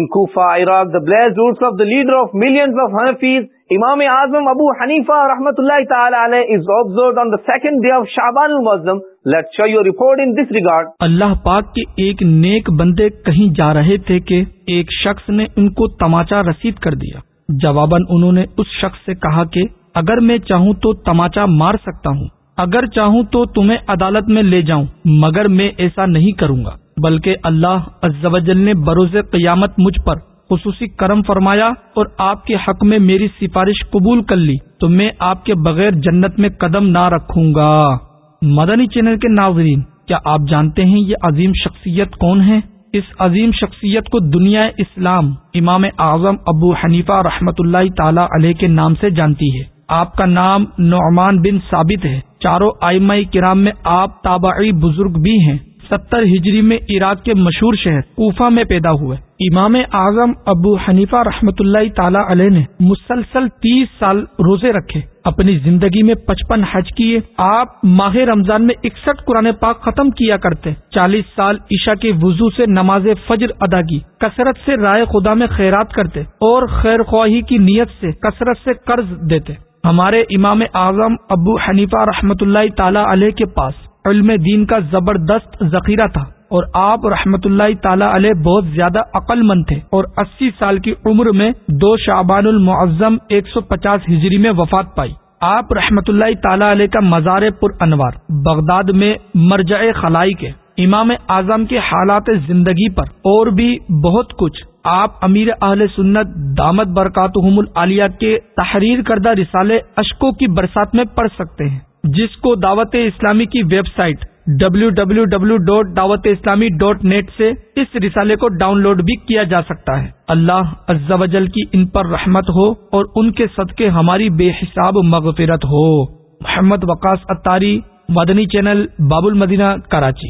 In Kufa, Iraq, the blessed roots of the leader of millions of Hanafis, Imam Azam Abu Hanifa rahmatullahi ta'ala alayh is observed on the second day of Shaban al-Muazzam. Let's show you a report in this regard. اللہ پاک کے ایک نیک بندے کہیں جا رہے تھے کہ ایک شخص نے ان کو تماچا رسید کر دیا جواباً انہوں نے اس شخص سے کہا کہ اگر میں چاہوں تو تماچا مار سکتا ہوں اگر چاہوں تو تمہیں عدالت میں لے جاؤں مگر میں ایسا نہیں کروں گا بلکہ اللہ عز و جل نے بروز قیامت مجھ پر خصوصی کرم فرمایا اور آپ کے حق میں میری سفارش قبول کر لی، تو میں آپ کے بغیر جنت میں قدم نہ رکھوں گا۔ مدنی چینل کے ناظرین، کیا آپ جانتے ہیں یہ عظیم شخصیت کون ہے؟ اس عظیم شخصیت کو دنیا اسلام امام اعظم ابو حنیفہ رحمت اللہ تعالی علیہ کے نام سے جانتی ہے۔ آپ کا نام نعمان بن ثابت ہے۔ چاروں آئمہ کرام میں آپ تابعی بزرگ بھی ہیں۔ ستر ہجری میں عراق کے مشہور شہر کوفہ میں پیدا ہوئے۔ امام اعظم ابو حنیفہ رحمۃ اللہ تعالی علیہ نے مسلسل تیس سال روزے رکھے، اپنی زندگی میں پچپن حج کیے۔ آپ ماہ رمضان میں اکسٹھ قرآن پاک ختم کیا کرتے۔ چالیس سال عشاء کے وضو سے نماز فجر ادا کی۔ کثرت سے رائے خدا میں خیرات کرتے اور خیر خواہی کی نیت سے کثرت سے قرض دیتے۔ ہمارے امام اعظم ابو حنیفہ رحمۃ اللہ تعالی علیہ کے پاس علم دین کا زبردست ذخیرہ تھا اور آپ رحمت اللہ تعالی علیہ بہت زیادہ عقل مند تھے اور اسی سال کی عمر میں دو شعبان المعظم ایک سو پچاس ہجری میں وفات پائی۔ آپ رحمت اللہ تعالی علیہ کا مزار پر انوار، بغداد میں مرجع خلائی کے امام اعظم کے حالات زندگی پر اور بھی بہت کچھ۔ آپ امیر اہل سنت دامت برکاتہم العالیہ کے تحریر کردہ رسالے اشکوں کی برسات میں پڑھ سکتے ہیں۔ جس کو دعوت اسلامی کی website W W W dot Dawat Islami dot net سے اس رسالے کو ڈاؤن لوڈ بھی کیا جا سکتا ہے۔ اللہ عز و جل کی ان پر رحمت ہو اور ان کے صدقے ہماری بے حساب مغفرت ہو۔ محمد وقاص اتاری، مدنی چینل باب المدینہ کراچی۔